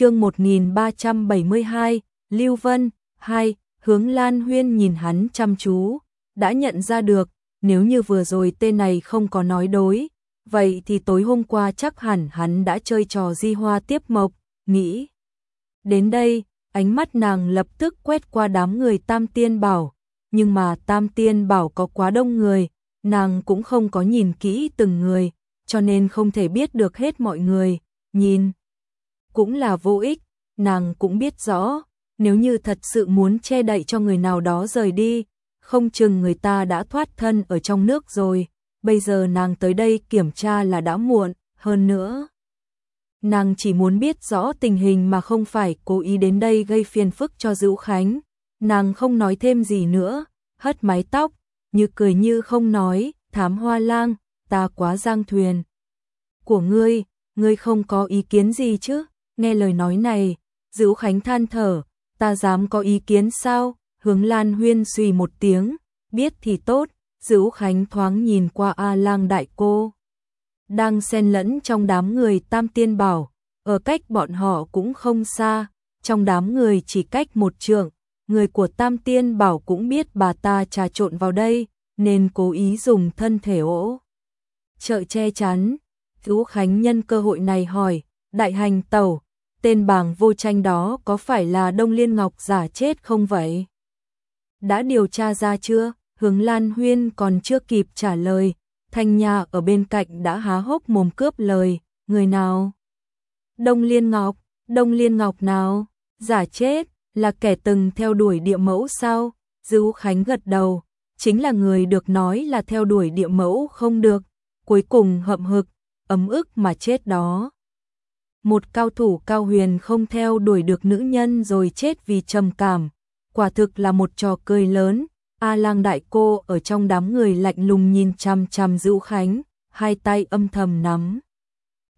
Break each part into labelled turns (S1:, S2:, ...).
S1: chương 1372, Lưu Vân, 2, hướng Lan Huyên nhìn hắn chăm chú, đã nhận ra được, nếu như vừa rồi tên này không có nói đối, vậy thì tối hôm qua chắc hẳn hắn đã chơi trò di hoa tiếp mộc, nghĩ. Đến đây, ánh mắt nàng lập tức quét qua đám người tam tiên bảo, nhưng mà tam tiên bảo có quá đông người, nàng cũng không có nhìn kỹ từng người, cho nên không thể biết được hết mọi người, nhìn. Cũng là vô ích, nàng cũng biết rõ, nếu như thật sự muốn che đậy cho người nào đó rời đi, không chừng người ta đã thoát thân ở trong nước rồi, bây giờ nàng tới đây kiểm tra là đã muộn, hơn nữa. Nàng chỉ muốn biết rõ tình hình mà không phải cố ý đến đây gây phiền phức cho Dữu Khánh. Nàng không nói thêm gì nữa, hất mái tóc, như cười như không nói, thám hoa lang, ta quá giang thuyền. Của ngươi, ngươi không có ý kiến gì chứ? Nghe lời nói này, Dữ Khánh than thở, ta dám có ý kiến sao? Hướng Lan Huyên suy một tiếng, biết thì tốt, Dữ Khánh thoáng nhìn qua A Lang đại cô. Đang xen lẫn trong đám người Tam Tiên Bảo, ở cách bọn họ cũng không xa, trong đám người chỉ cách một trượng, người của Tam Tiên Bảo cũng biết bà ta trà trộn vào đây, nên cố ý dùng thân thể ổ. Trợ che chắn, Dữ Khánh nhân cơ hội này hỏi, đại hành tẩu, tên bàng vô tranh đó có phải là Đông Liên Ngọc giả chết không vậy? Đã điều tra ra chưa? Hướng Lan Huyên còn chưa kịp trả lời, Thanh Nha ở bên cạnh đã há hốc mồm cướp lời, người nào? Đông Liên Ngọc, Đông Liên Ngọc nào? Giả chết, là kẻ từng theo đuổi địa mẫu sao? Dữ Khánh gật đầu, chính là người được nói là theo đuổi địa mẫu không được, cuối cùng hậm hực, ấm ức mà chết đó. Một cao thủ cao huyền không theo đuổi được nữ nhân rồi chết vì trầm cảm, quả thực là một trò cười lớn. A lang đại cô ở trong đám người lạnh lùng nhìn chăm chăm Dữu Khánh, hai tay âm thầm nắm.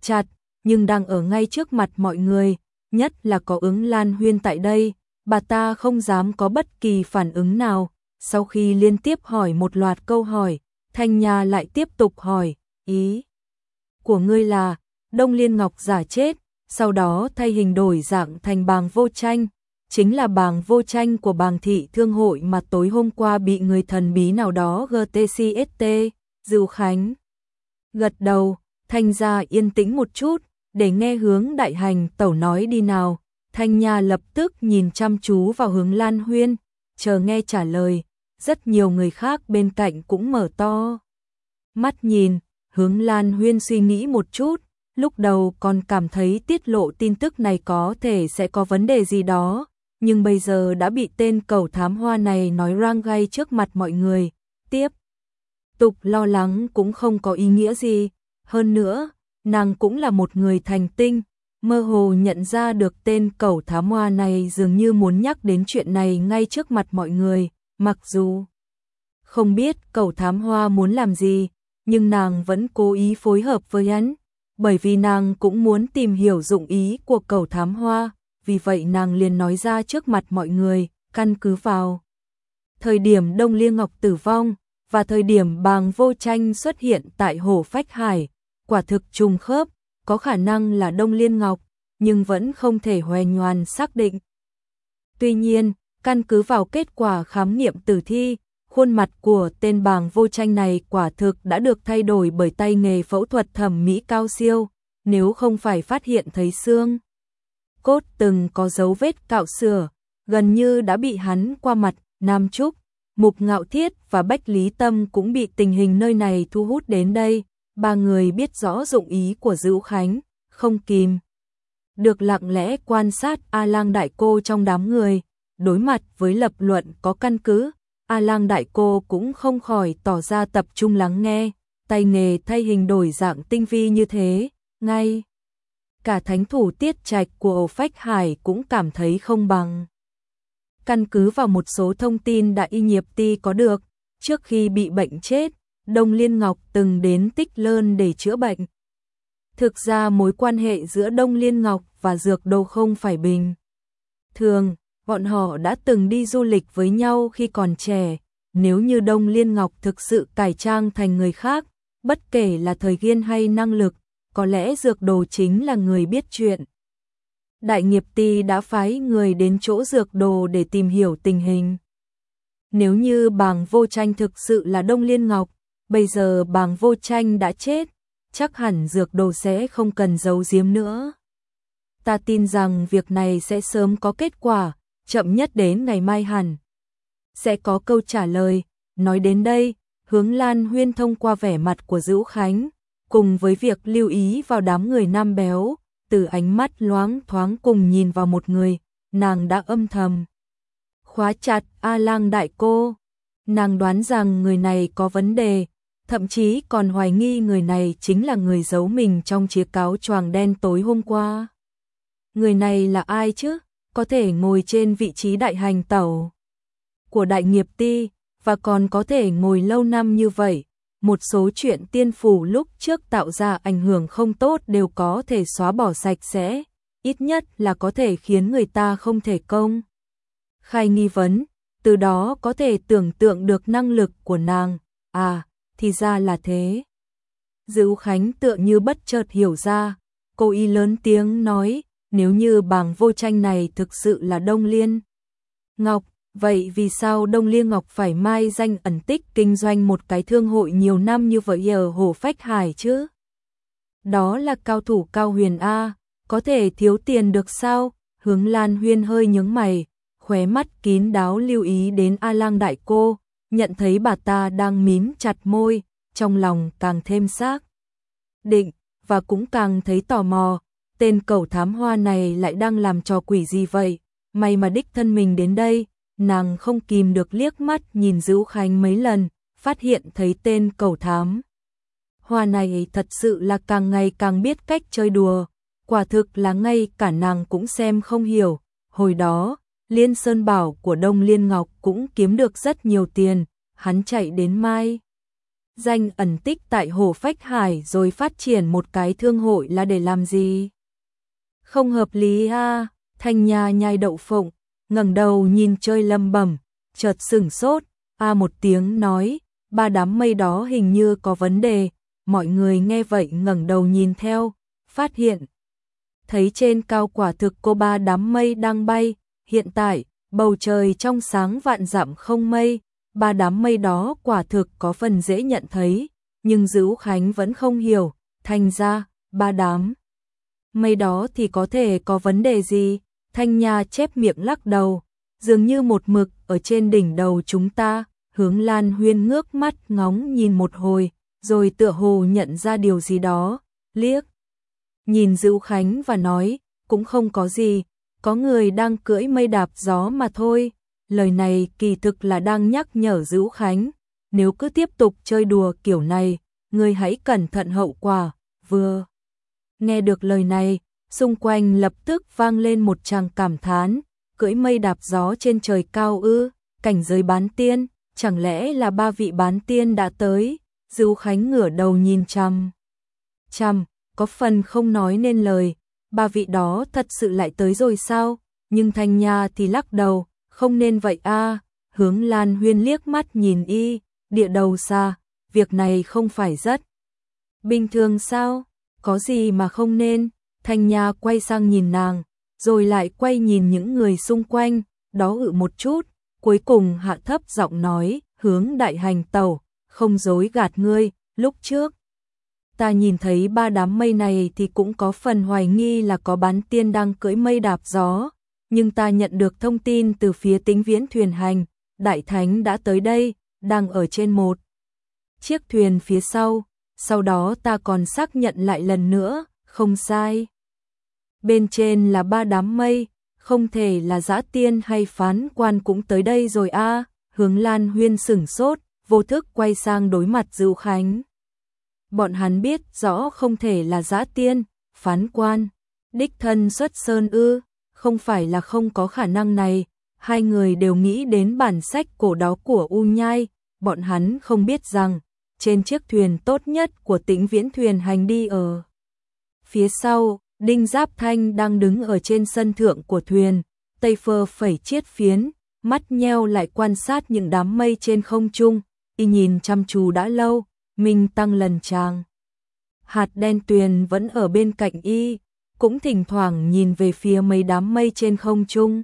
S1: Chặt, nhưng đang ở ngay trước mặt mọi người, nhất là có ứng Lan Huyên tại đây, bà ta không dám có bất kỳ phản ứng nào. Sau khi liên tiếp hỏi một loạt câu hỏi, Thanh Nha lại tiếp tục hỏi, ý của ngươi là, Đông Liên Ngọc giả chết, sau đó thay hình đổi dạng thành bàng vô tranh, chính là bàng vô tranh của bàng thị thương hội mà tối hôm qua bị người thần bí nào đó GTCST, Dư Khánh. Gật đầu, thanh gia yên tĩnh một chút, để nghe hướng đại hành tẩu nói đi nào. Thanh Nha lập tức nhìn chăm chú vào hướng Lan Huyên, chờ nghe trả lời, rất nhiều người khác bên cạnh cũng mở to. Mắt nhìn, hướng Lan Huyên suy nghĩ một chút, lúc đầu còn cảm thấy tiết lộ tin tức này có thể sẽ có vấn đề gì đó, nhưng bây giờ đã bị tên cầu thám hoa này nói rang gai trước mặt mọi người, tiếp. Tục lo lắng cũng không có ý nghĩa gì, hơn nữa, nàng cũng là một người thành tinh, mơ hồ nhận ra được tên cầu thám hoa này dường như muốn nhắc đến chuyện này ngay trước mặt mọi người, mặc dù không biết cầu thám hoa muốn làm gì, nhưng nàng vẫn cố ý phối hợp với hắn, bởi vì nàng cũng muốn tìm hiểu dụng ý của cầu thám hoa, vì vậy nàng liền nói ra trước mặt mọi người, căn cứ vào. Thời điểm Đông Liên Ngọc tử vong, và thời điểm bàng vô tranh xuất hiện tại hồ Phách Hải, quả thực trùng khớp, có khả năng là Đông Liên Ngọc, nhưng vẫn không thể hoè nhoàn xác định. Tuy nhiên, căn cứ vào kết quả khám nghiệm tử thi, khuôn mặt của tên bàng vô tranh này quả thực đã được thay đổi bởi tay nghề phẫu thuật thẩm mỹ cao siêu, nếu không phải phát hiện thấy xương. Cốt từng có dấu vết cạo sửa, gần như đã bị hắn qua mặt, Nam Trúc, Mục Ngạo Thiết và Bách Lý Tâm cũng bị tình hình nơi này thu hút đến đây, ba người biết rõ dụng ý của Dữu Khánh, không kìm. Được lặng lẽ quan sát A Lang Đại Cô trong đám người, đối mặt với lập luận có căn cứ, A Lang Đại Cô cũng không khỏi tỏ ra tập trung lắng nghe, tay nghề thay hình đổi dạng tinh vi như thế, ngay. Cả thánh thủ tiết trạch của Ổ Phách Hải cũng cảm thấy không bằng. Căn cứ vào một số thông tin đã y nhiệp ti có được, trước khi bị bệnh chết, Đông Liên Ngọc từng đến tích lơn để chữa bệnh. Thực ra mối quan hệ giữa Đông Liên Ngọc và Dược Đô không phải bình. Thường, bọn họ đã từng đi du lịch với nhau khi còn trẻ, nếu như Đông Liên Ngọc thực sự cải trang thành người khác, bất kể là thời gian hay năng lực, có lẽ dược đồ chính là người biết chuyện. Đại nghiệp ti đã phái người đến chỗ dược đồ để tìm hiểu tình hình. Nếu như bàng vô tranh thực sự là Đông Liên Ngọc, bây giờ bàng vô tranh đã chết, chắc hẳn dược đồ sẽ không cần giấu giếm nữa. Ta tin rằng việc này sẽ sớm có kết quả, chậm nhất đến ngày mai hẳn. Sẽ có câu trả lời, nói đến đây, hướng Lan Huyên thông qua vẻ mặt của Dữu Khánh, cùng với việc lưu ý vào đám người nam béo, từ ánh mắt loáng thoáng cùng nhìn vào một người, nàng đã âm thầm. Khóa chặt A lang đại cô, nàng đoán rằng người này có vấn đề, thậm chí còn hoài nghi người này chính là người giấu mình trong chiếc cáo choàng đen tối hôm qua. Người này là ai chứ? Có thể ngồi trên vị trí đại hành tẩu của đại nghiệp ti và còn có thể ngồi lâu năm như vậy. Một số chuyện tiên phủ lúc trước tạo ra ảnh hưởng không tốt đều có thể xóa bỏ sạch sẽ, ít nhất là có thể khiến người ta không thể công. Khai nghi vấn, từ đó có thể tưởng tượng được năng lực của nàng, à, thì ra là thế. Dữ Khánh tựa như bất chợt hiểu ra, cô y lớn tiếng nói, nếu như bảng vô tranh này thực sự là Đông Liên. Ngọc, vậy vì sao Đông Liên Ngọc phải mai danh ẩn tích kinh doanh một cái thương hội nhiều năm như vậy ở Hồ Phách Hải chứ? Đó là cao thủ cao huyền A, có thể thiếu tiền được sao? Hướng Lan Huyên hơi nhướng mày, khóe mắt kín đáo lưu ý đến A Lang đại cô, nhận thấy bà ta đang mím chặt môi, trong lòng càng thêm xác định và cũng càng thấy tò mò, tên cầu thám hoa này lại đang làm trò quỷ gì vậy? May mà đích thân mình đến đây, nàng không kìm được liếc mắt nhìn Dữ Khánh mấy lần, phát hiện thấy tên cầu thám. Hoa này thật sự là càng ngày càng biết cách chơi đùa, quả thực là ngay cả nàng cũng xem không hiểu. Hồi đó, Liên Sơn Bảo của Đông Liên Ngọc cũng kiếm được rất nhiều tiền, hắn chạy đến Mai. Danh ẩn tích tại Hồ Phách Hải rồi phát triển một cái thương hội là để làm gì? Không hợp lý a. Thanh nhà nhai đậu phộng, ngẩng đầu nhìn chơi lâm bẩm, chợt sửng sốt, a một tiếng nói, ba đám mây đó hình như có vấn đề, mọi người nghe vậy ngẩng đầu nhìn theo, phát hiện. Thấy trên cao quả thực cô ba đám mây đang bay, hiện tại, bầu trời trong sáng vạn dặm không mây, ba đám mây đó quả thực có phần dễ nhận thấy, nhưng dữu Khánh vẫn không hiểu, thành ra, ba đám mây đó thì có thể có vấn đề gì? Thanh Nha chép miệng lắc đầu, dường như một mực ở trên đỉnh đầu chúng ta, hướng Lan Huyên ngước mắt ngóng nhìn một hồi, rồi tựa hồ nhận ra điều gì đó, liếc. Nhìn Dữu Khánh và nói, cũng không có gì, có người đang cưỡi mây đạp gió mà thôi. Lời này kỳ thực là đang nhắc nhở Dữu Khánh, nếu cứ tiếp tục chơi đùa kiểu này, người hãy cẩn thận hậu quả, vừa. Nghe được lời này, xung quanh lập tức vang lên một tràng cảm thán, cưỡi mây đạp gió trên trời cao ư, cảnh giới bán tiên, chẳng lẽ là ba vị bán tiên đã tới, Dưu Khánh ngửa đầu nhìn chăm. Chăm, có phần không nói nên lời, ba vị đó thật sự lại tới rồi sao, nhưng Thanh Nha thì lắc đầu, không nên vậy a hướng Lan Huyên liếc mắt nhìn y, địa đầu xa, việc này không phải rất bình thường sao? Có gì mà không nên, Thanh Nha quay sang nhìn nàng, rồi lại quay nhìn những người xung quanh, đó ự một chút, cuối cùng hạ thấp giọng nói, hướng đại hành tàu, không dối gạt ngươi, lúc trước. Ta nhìn thấy ba đám mây này thì cũng có phần hoài nghi là có bán tiên đang cưỡi mây đạp gió, nhưng ta nhận được thông tin từ phía tính viễn thuyền hành, đại thánh đã tới đây, đang ở trên một chiếc thuyền phía sau, sau đó ta còn xác nhận lại lần nữa, không sai. Bên trên là ba đám mây, không thể là giã tiên hay phán quan cũng tới đây rồi a hướng Lan Huyên sửng sốt, vô thức quay sang đối mặt Dữu Khánh. Bọn hắn biết rõ không thể là giã tiên, phán quan, đích thân xuất sơn ư, không phải là không có khả năng này, hai người đều nghĩ đến bản sách cổ đó của U Nhai, bọn hắn không biết rằng, trên chiếc thuyền tốt nhất của tĩnh viễn thuyền hành đi ở. Phía sau, Đinh Giáp Thanh đang đứng ở trên sân thượng của thuyền, tây phơ phẩy chiết phiến, mắt nheo lại quan sát những đám mây trên không trung, y nhìn chăm chú đã lâu, mình tăng lần tràng. Hạt đen tuyền vẫn ở bên cạnh y, cũng thỉnh thoảng nhìn về phía mấy đám mây trên không trung.